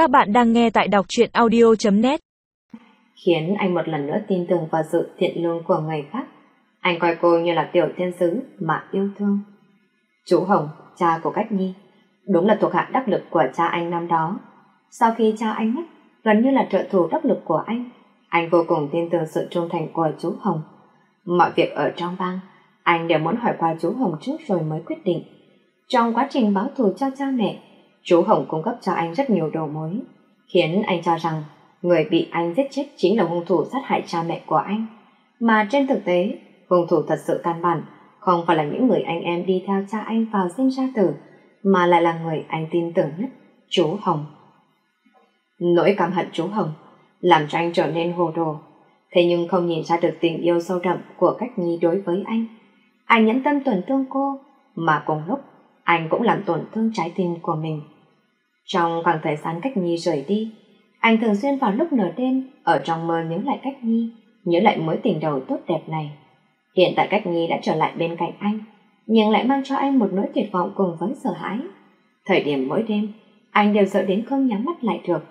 Các bạn đang nghe tại đọc truyện audio.net Khiến anh một lần nữa tin tưởng vào sự thiện lương của người khác. Anh coi cô như là tiểu thiên sứ mà yêu thương. Chú Hồng, cha của Cách Nhi, đúng là thuộc hạ đắc lực của cha anh năm đó. Sau khi cha anh mất, gần như là trợ thủ đắc lực của anh. Anh vô cùng tin tưởng sự trung thành của chú Hồng. Mọi việc ở trong bang, anh đều muốn hỏi qua chú Hồng trước rồi mới quyết định. Trong quá trình báo thù cho cha mẹ, chú Hồng cung cấp cho anh rất nhiều đầu mối, khiến anh cho rằng người bị anh giết chết chính là hung thủ sát hại cha mẹ của anh. Mà trên thực tế, hung thủ thật sự căn bản không phải là những người anh em đi theo cha anh vào sinh ra tử, mà lại là người anh tin tưởng nhất, chú Hồng. Nỗi cảm hận chú Hồng làm cho anh trở nên hồ đồ, thế nhưng không nhìn ra được tình yêu sâu đậm của cách nhi đối với anh. Anh nhẫn tâm tuần thương cô, mà cùng lúc anh cũng làm tổn thương trái tim của mình. Trong khoảng thời gian cách nhi rời đi, anh thường xuyên vào lúc nửa đêm ở trong mơ nhớ lại cách nhi, nhớ lại mối tình đầu tốt đẹp này. Hiện tại cách nhi đã trở lại bên cạnh anh, nhưng lại mang cho anh một nỗi tuyệt vọng cùng với sợ hãi. Thời điểm mỗi đêm, anh đều sợ đến không nhắm mắt lại được.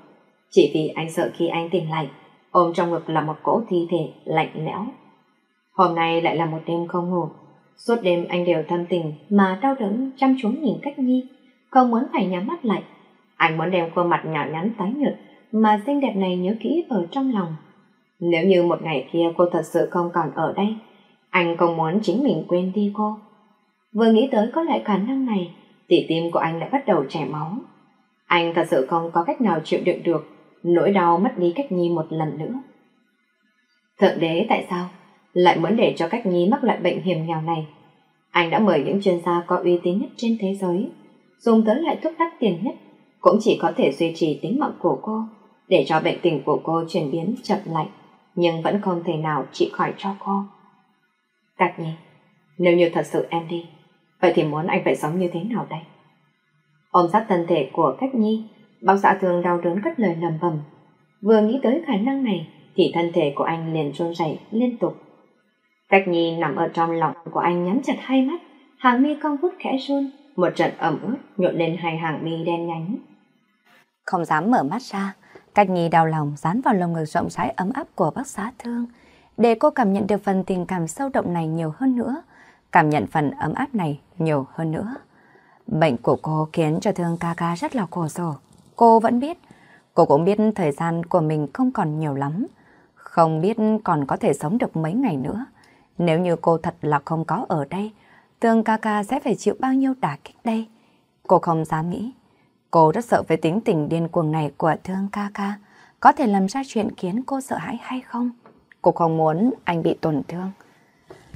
Chỉ vì anh sợ khi anh tỉnh lại, ôm trong ngực là một cỗ thi thể lạnh lẽo. Hôm nay lại là một đêm không ngủ. Suốt đêm anh đều thâm tình mà đau đớn chăm chú nhìn cách nhi, không muốn phải nhắm mắt lại. Anh muốn đem khuôn mặt nhỏ nhắn tái nhợt mà xinh đẹp này nhớ kỹ ở trong lòng. Nếu như một ngày kia cô thật sự không còn ở đây, anh không muốn chính mình quên đi cô. Vừa nghĩ tới có lại khả năng này, tỉ tim của anh lại bắt đầu chảy máu. Anh thật sự không có cách nào chịu đựng được nỗi đau mất đi cách nhi một lần nữa. Thượng đế tại sao lại muốn để cho cách nhi mắc loại bệnh hiểm nghèo này? Anh đã mời những chuyên gia có uy tín nhất trên thế giới, dùng tới loại thuốc đắt tiền nhất, cũng chỉ có thể duy trì tính mạng của cô, để cho bệnh tình của cô chuyển biến chậm lạnh, nhưng vẫn không thể nào trị khỏi cho cô. Cách nhi, nếu như thật sự em đi, vậy thì muốn anh phải sống như thế nào đây? Ôm sát thân thể của Cách Nhi, bác xã thường đau đớn cất lời lầm bầm. Vừa nghĩ tới khả năng này, thì thân thể của anh liền run rẩy liên tục. Cách Nhi nằm ở trong lòng của anh nhắm chặt hai mắt, hàng mi cong vút khẽ run, một trận ẩm ướt nhộn lên hai hàng mi đen nhánh. Không dám mở mắt ra, Cách Nhi đau lòng dán vào lồng ngực rộng rãi ấm áp của bác xã thương, để cô cảm nhận được phần tình cảm sâu động này nhiều hơn nữa, cảm nhận phần ấm áp này nhiều hơn nữa. Bệnh của cô khiến cho thương ca ca rất là khổ sở. Cô vẫn biết, cô cũng biết thời gian của mình không còn nhiều lắm. Không biết còn có thể sống được mấy ngày nữa. Nếu như cô thật là không có ở đây, thương ca ca sẽ phải chịu bao nhiêu đả kích đây. Cô không dám nghĩ. Cô rất sợ với tính tình điên cuồng này của thương ca ca. Có thể làm ra chuyện khiến cô sợ hãi hay không? Cô không muốn anh bị tổn thương.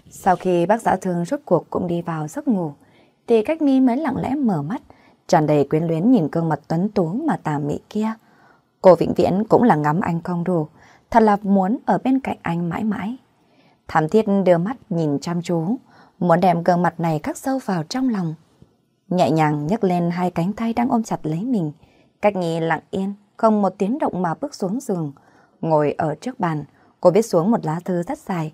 Sau khi bác giả thương rốt cuộc cũng đi vào giấc ngủ, thì cách mi mới lặng lẽ mở mắt, tràn đầy quyến luyến nhìn gương mặt tuấn tú mà tà mị kia. Cô vĩnh viễn cũng là ngắm anh không đủ, thật là muốn ở bên cạnh anh mãi mãi. Thảm thiết đưa mắt nhìn chăm chú, muốn đem gương mặt này khắc sâu vào trong lòng. Nhẹ nhàng nhấc lên hai cánh tay đang ôm chặt lấy mình, cách nghi lặng yên, không một tiếng động mà bước xuống giường. Ngồi ở trước bàn, cô viết xuống một lá thư rất dài.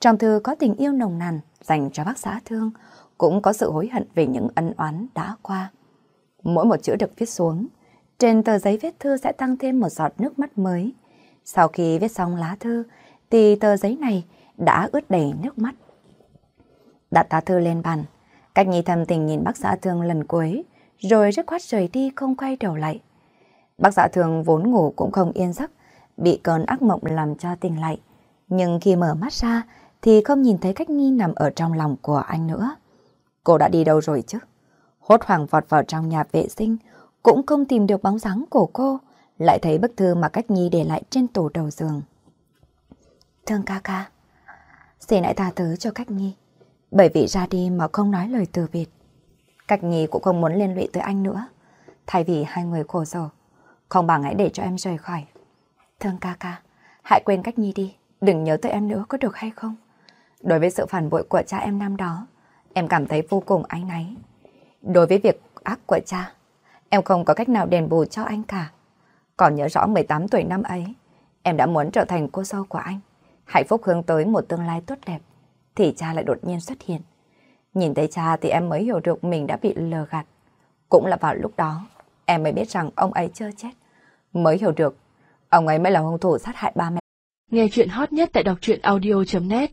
Trong thư có tình yêu nồng nàn dành cho bác xã thương, cũng có sự hối hận về những ân oán đã qua. Mỗi một chữ được viết xuống, trên tờ giấy viết thư sẽ tăng thêm một giọt nước mắt mới. Sau khi viết xong lá thư, thì tờ giấy này đã ướt đầy nước mắt. Đặt tá thư lên bàn, cách nhi thầm tình nhìn bác xã thương lần cuối, rồi rất khoát rời đi không quay đầu lại. Bác xã thương vốn ngủ cũng không yên giấc, bị cơn ác mộng làm cho tỉnh lại. Nhưng khi mở mắt ra, thì không nhìn thấy cách nhi nằm ở trong lòng của anh nữa. Cô đã đi đâu rồi chứ? Hốt hoảng vọt vào trong nhà vệ sinh, cũng không tìm được bóng dáng của cô, lại thấy bức thư mà Cách Nhi để lại trên tủ đầu giường. Thương ca ca, xin hãy tha thứ cho Cách Nhi, bởi vì ra đi mà không nói lời từ biệt. Cách Nhi cũng không muốn liên lụy tới anh nữa, thay vì hai người khổ sở, không bằng hãy để cho em rời khỏi. Thương ca ca, hãy quên Cách Nhi đi, đừng nhớ tới em nữa có được hay không? Đối với sự phản bội của cha em năm đó, em cảm thấy vô cùng áy náy. Đối với việc ác của cha, em không có cách nào đền bù cho anh cả. Còn nhớ rõ 18 tuổi năm ấy, em đã muốn trở thành cô dâu của anh. Hạnh phúc hướng tới một tương lai tốt đẹp, thì cha lại đột nhiên xuất hiện. Nhìn thấy cha thì em mới hiểu được mình đã bị lừa gạt. Cũng là vào lúc đó, em mới biết rằng ông ấy chưa chết. mới hiểu được, ông ấy mới là hung thủ sát hại ba mẹ. Nghe chuyện hot nhất tại đọc truyện audio.net